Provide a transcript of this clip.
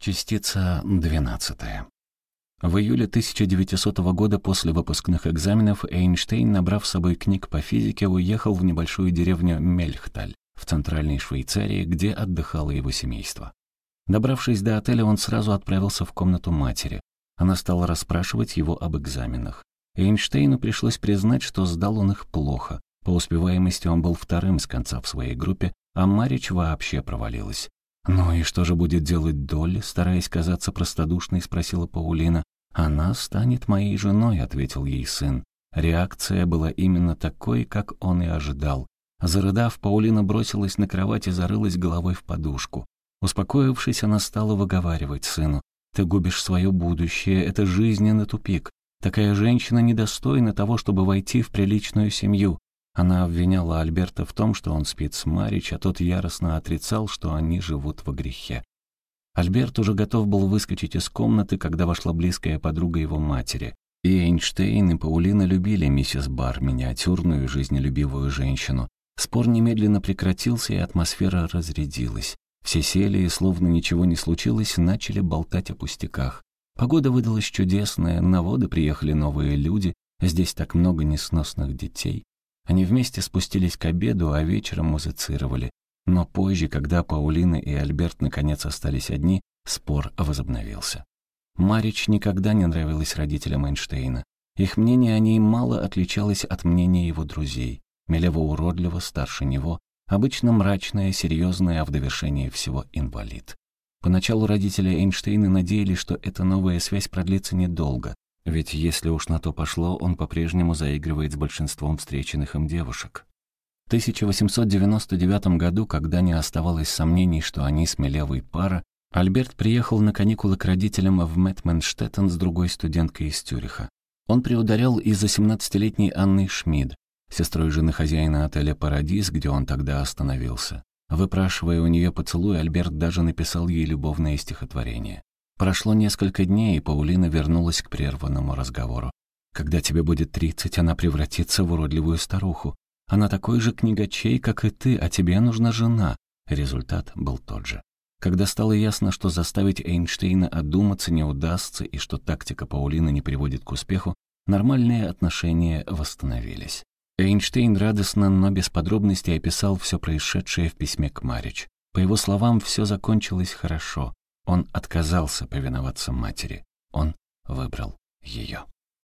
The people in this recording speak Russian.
Частица 12. В июле 1900 года после выпускных экзаменов Эйнштейн, набрав с собой книг по физике, уехал в небольшую деревню Мельхталь в центральной Швейцарии, где отдыхало его семейство. Добравшись до отеля, он сразу отправился в комнату матери. Она стала расспрашивать его об экзаменах. Эйнштейну пришлось признать, что сдал он их плохо. По успеваемости он был вторым с конца в своей группе, а Марич вообще провалилась. «Ну и что же будет делать Долли?» — стараясь казаться простодушной, спросила Паулина. «Она станет моей женой», — ответил ей сын. Реакция была именно такой, как он и ожидал. Зарыдав, Паулина бросилась на кровать и зарылась головой в подушку. Успокоившись, она стала выговаривать сыну. «Ты губишь свое будущее, это жизненный тупик. Такая женщина недостойна того, чтобы войти в приличную семью. Она обвиняла Альберта в том, что он спит с Марич, а тот яростно отрицал, что они живут во грехе. Альберт уже готов был выскочить из комнаты, когда вошла близкая подруга его матери. И Эйнштейн, и Паулина любили миссис Бар, миниатюрную и жизнелюбивую женщину. Спор немедленно прекратился, и атмосфера разрядилась. Все сели и, словно ничего не случилось, начали болтать о пустяках. Погода выдалась чудесная, на воды приехали новые люди, здесь так много несносных детей. Они вместе спустились к обеду, а вечером музицировали. Но позже, когда Паулина и Альберт наконец остались одни, спор возобновился. Марич никогда не нравилась родителям Эйнштейна. Их мнение о ней мало отличалось от мнения его друзей. Милева уродлива, старше него, обычно мрачная, серьезная, а в довершении всего инвалид. Поначалу родители Эйнштейна надеялись, что эта новая связь продлится недолго, ведь если уж на то пошло, он по-прежнему заигрывает с большинством встреченных им девушек. В 1899 году, когда не оставалось сомнений, что они смелевый пара, Альберт приехал на каникулы к родителям в Мэтменштеттен с другой студенткой из Тюриха. Он приударял из-за 17-летней Анны Шмид, сестрой жены хозяина отеля «Парадис», где он тогда остановился. Выпрашивая у нее поцелуй, Альберт даже написал ей любовное стихотворение. Прошло несколько дней, и Паулина вернулась к прерванному разговору. «Когда тебе будет тридцать, она превратится в уродливую старуху. Она такой же книгачей, как и ты, а тебе нужна жена». Результат был тот же. Когда стало ясно, что заставить Эйнштейна одуматься не удастся и что тактика Паулины не приводит к успеху, нормальные отношения восстановились. Эйнштейн радостно, но без подробностей описал все происшедшее в письме к Марич. По его словам, все закончилось хорошо. Он отказался повиноваться матери. Он выбрал ее.